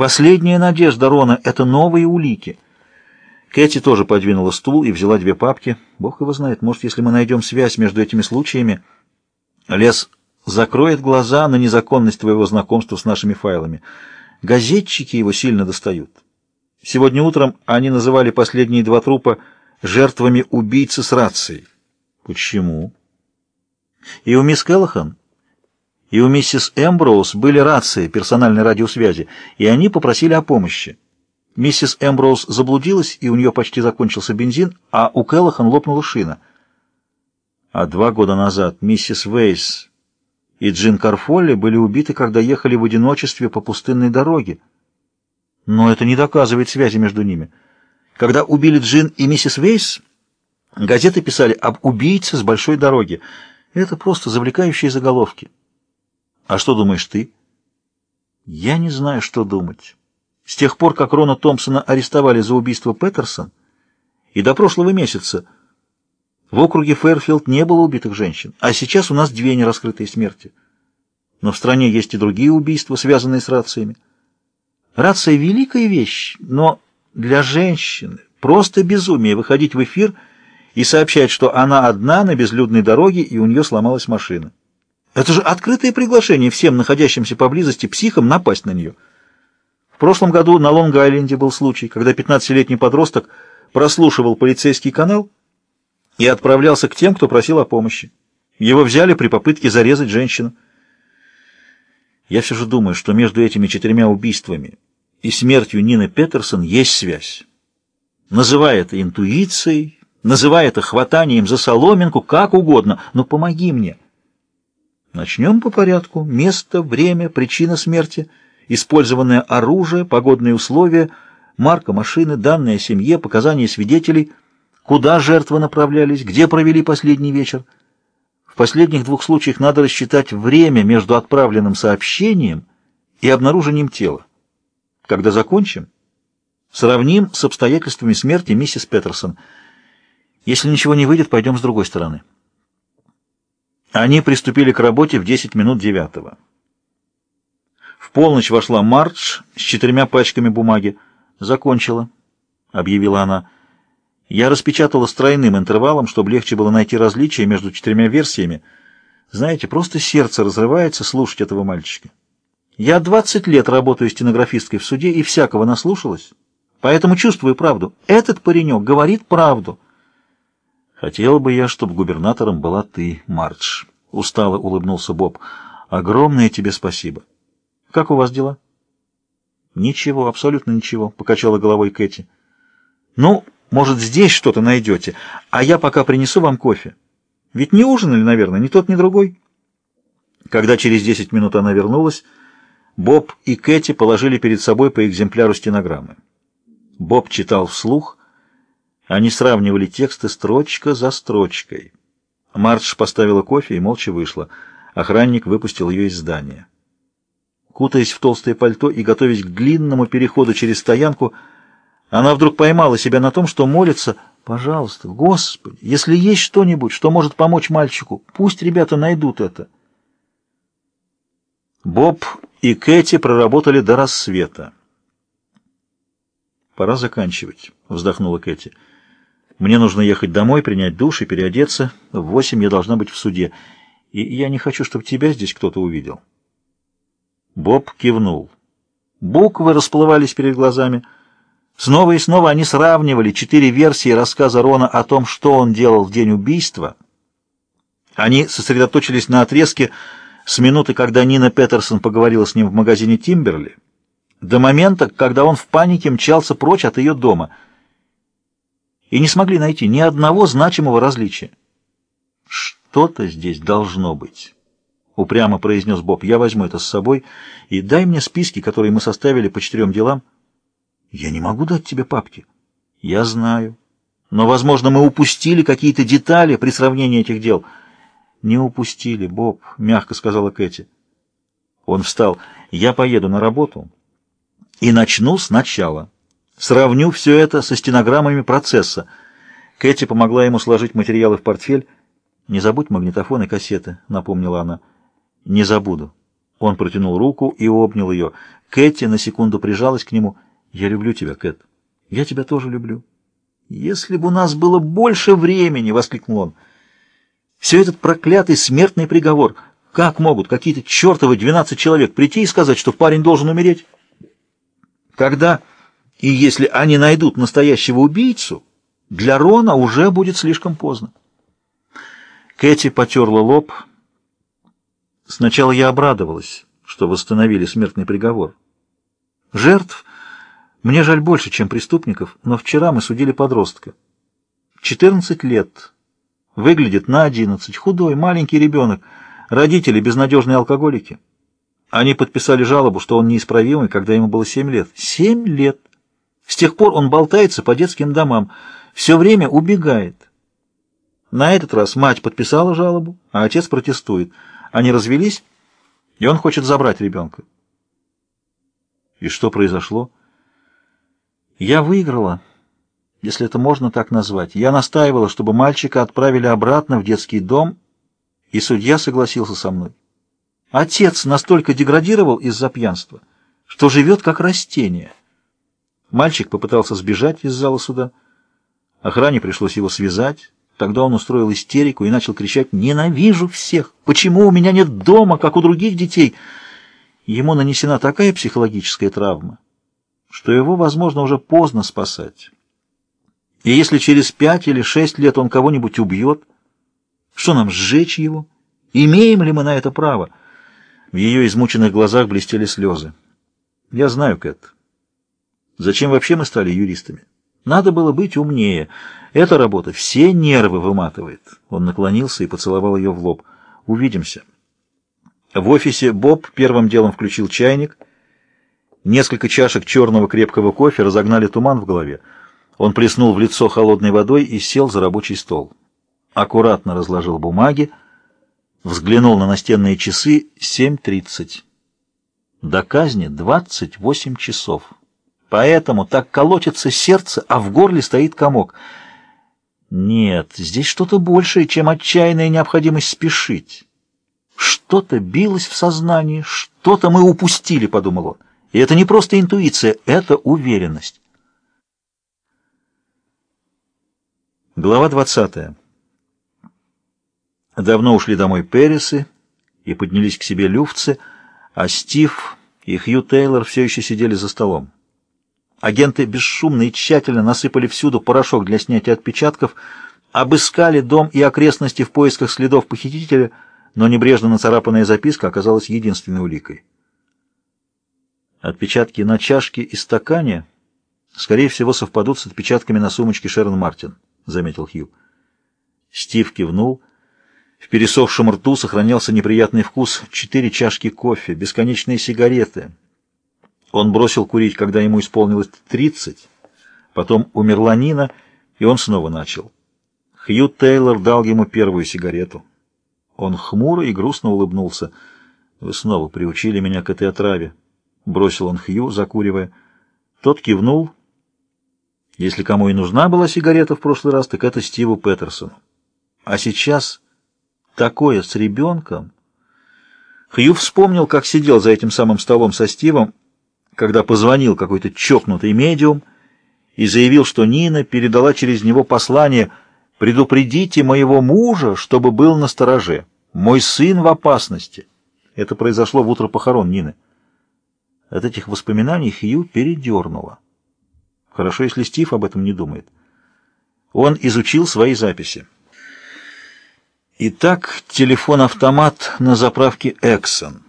Последняя надежда Рона — это новые улики. Кэти тоже подвинула стул и взяла две папки. Бог его знает, может, если мы найдем связь между этими случаями, лес закроет глаза на незаконность твоего знакомства с нашими файлами. Газетчики его сильно достают. Сегодня утром они называли последние два трупа жертвами убийцы с рацией. Почему? И у мисс Келлахан, и у миссис Эмброуз были рации персональной радиосвязи, и они попросили о помощи. Миссис Эмброуз заблудилась, и у нее почти закончился бензин, а у Келлахан лопнула шина. А два года назад миссис Вейс и Джин Карфолли были убиты, когда ехали в одиночестве по пустынной дороге. Но это не доказывает связи между ними. Когда убили Джин и миссис Вейс, газеты писали об убийце с большой дороги. Это просто завлекающие заголовки. А что думаешь ты? Я не знаю, что думать. С тех пор, как Рона Томпсона арестовали за убийство Петерсон, и до прошлого месяца в округе Фэрфилд не было убитых женщин, а сейчас у нас две нераскрытые смерти. Но в стране есть и другие убийства, связанные с рациями. Рация — великая вещь, но для женщины просто безумие выходить в эфир и сообщать, что она одна на безлюдной дороге и у нее сломалась машина. Это же открытое приглашение всем находящимся поблизости психам напасть на нее. В прошлом году на Лонг-Айленде был случай, когда 15-летний подросток прослушивал полицейский канал и отправлялся к тем, кто просил о помощи. Его взяли при попытке зарезать женщину. Я все же думаю, что между этими четырьмя убийствами и смертью Нины Петерсон есть связь. Называй это интуицией, называй это хватанием за соломинку, как угодно, но помоги мне. Начнем по порядку. Место, время, причина смерти, использованное оружие, погодные условия, марка машины, данные о семье, показания свидетелей, куда жертвы направлялись, где провели последний вечер. В последних двух случаях надо рассчитать время между отправленным сообщением и обнаружением тела. Когда закончим, сравним с обстоятельствами смерти миссис Петерсон. Если ничего не выйдет, пойдем с другой стороны. Они приступили к работе в 10 минут девятого. В полночь вошла Мардж с четырьмя пачками бумаги. «Закончила», — объявила она. «Я распечатала с тройным интервалом, чтобы легче было найти различия между четырьмя версиями. Знаете, просто сердце разрывается слушать этого мальчика. Я 20 лет работаю стенографисткой в суде и всякого наслушалась, поэтому чувствую правду. Этот паренек говорит правду». «Хотел бы я, чтобы губернатором была ты, Мардж», — устало улыбнулся Боб. «Огромное тебе спасибо. Как у вас дела?» «Ничего, абсолютно ничего», — покачала головой Кэти. «Ну, может, здесь что-то найдете, а я пока принесу вам кофе. Ведь не ужинали, наверное, ни тот, ни другой». Когда через десять минут она вернулась, Боб и Кэти положили перед собой по экземпляру стенограммы. Боб читал вслух, они сравнивали тексты строчка за строчкой. Мардж поставила кофе и молча вышла. Охранник выпустил ее из здания. Кутаясь в толстое пальто и готовясь к длинному переходу через стоянку, она вдруг поймала себя на том, что молится «Пожалуйста, Господи, если есть что-нибудь, что может помочь мальчику, пусть ребята найдут это». Боб и Кэти проработали до рассвета. «Пора заканчивать», — вздохнула Кэти. Мне нужно ехать домой, принять душ и переодеться. В восемь я должна быть в суде. И я не хочу, чтобы тебя здесь кто-то увидел. Боб кивнул. Буквы расплывались перед глазами. Снова и снова они сравнивали четыре версии рассказа Рона о том, что он делал в день убийства. Они сосредоточились на отрезке с минуты, когда Нина Петерсон поговорила с ним в магазине «Тимберли», до момента, когда он в панике мчался прочь от ее дома — и не смогли найти ни одного значимого различия. «Что-то здесь должно быть», — упрямо произнес Боб. «Я возьму это с собой и дай мне списки, которые мы составили по четырем делам». «Я не могу дать тебе папки». «Я знаю. Но, возможно, мы упустили какие-то детали при сравнении этих дел». «Не упустили, Боб», — мягко сказала Кэти. Он встал. «Я поеду на работу и начну сначала». Сравню все это со стенограммами процесса. Кэти помогла ему сложить материалы в портфель. «Не забудь магнитофон и кассеты», — напомнила она. «Не забуду». Он протянул руку и обнял ее. Кэти на секунду прижалась к нему. «Я люблю тебя, Кэт. Я тебя тоже люблю». «Если бы у нас было больше времени!» — воскликнул он. «Все этот проклятый смертный приговор. Как могут какие-то чертовы двенадцать человек прийти и сказать, что парень должен умереть? Когда и если они найдут настоящего убийцу, для Рона уже будет слишком поздно». Кэти потерла лоб. Сначала я обрадовалась, что восстановили смертный приговор. Жертв мне жаль больше, чем преступников, но вчера мы судили подростка. 14 лет. Выглядит на 11. Худой, маленький ребенок. Родители безнадежные алкоголики. Они подписали жалобу, что он неисправимый, когда ему было 7 лет. 7 лет. С тех пор он болтается по детским домам. Все время убегает. На этот раз мать подписала жалобу, а отец протестует. Они развелись, и он хочет забрать ребенка. И что произошло? Я выиграла, если это можно так назвать. Я настаивала, чтобы мальчика отправили обратно в детский дом, и судья согласился со мной. Отец настолько деградировал из-за пьянства, что живет как растение. Мальчик попытался сбежать из зала суда. Охране пришлось его связать. Тогда он устроил истерику и начал кричать «Ненавижу всех! Почему у меня нет дома, как у других детей?» Ему нанесена такая психологическая травма, что его, возможно, уже поздно спасать. И если через пять или шесть лет он кого-нибудь убьет, что нам, сжечь его? Имеем ли мы на это право? В ее измученных глазах блестели слезы. Я знаю, Кэт. Зачем вообще мы стали юристами? Надо было быть умнее. Эта работа все нервы выматывает. Он наклонился и поцеловал ее в лоб. Увидимся. В офисе Боб первым делом включил чайник — Несколько чашек черного крепкого кофе разогнали туман в голове. Он плеснул в лицо холодной водой и сел за рабочий стол. Аккуратно разложил бумаги, взглянул на настенные часы 7.30. До казни 28 часов. Поэтому так колотится сердце, а в горле стоит комок. Нет, здесь что-то большее, чем отчаянная необходимость спешить. Что-то билось в сознании, что-то мы упустили, подумал он. И это не просто интуиция, это уверенность. Глава 20. Давно ушли домой Пересы и поднялись к себе люфцы, а Стив и Хью Тейлор все еще сидели за столом. Агенты бесшумно и тщательно насыпали всюду порошок для снятия отпечатков, обыскали дом и окрестности в поисках следов похитителя, но небрежно нацарапанная записка оказалась единственной уликой. Отпечатки на чашке и стакане, скорее всего, совпадут с отпечатками на сумочке Шерон Мартин, — заметил Хью. Стив кивнул. В пересохшем рту сохранялся неприятный вкус. Четыре чашки кофе, бесконечные сигареты. Он бросил курить, когда ему исполнилось тридцать. Потом умерла Нина, и он снова начал. Хью Тейлор дал ему первую сигарету. Он хмуро и грустно улыбнулся. «Вы снова приучили меня к этой отраве», — бросил он Хью, закуривая. Тот кивнул. Если кому и нужна была сигарета в прошлый раз, так это Стиву Петерсону. А сейчас такое с ребенком... Хью вспомнил, как сидел за этим самым столом со Стивом, когда позвонил какой-то чокнутый медиум и заявил, что Нина передала через него послание «Предупредите моего мужа, чтобы был на стороже. Мой сын в опасности». Это произошло в утро похорон Нины. От этих воспоминаний Хью передернуло. Хорошо, если Стив об этом не думает. Он изучил свои записи. Итак, телефон-автомат на заправке «Эксон».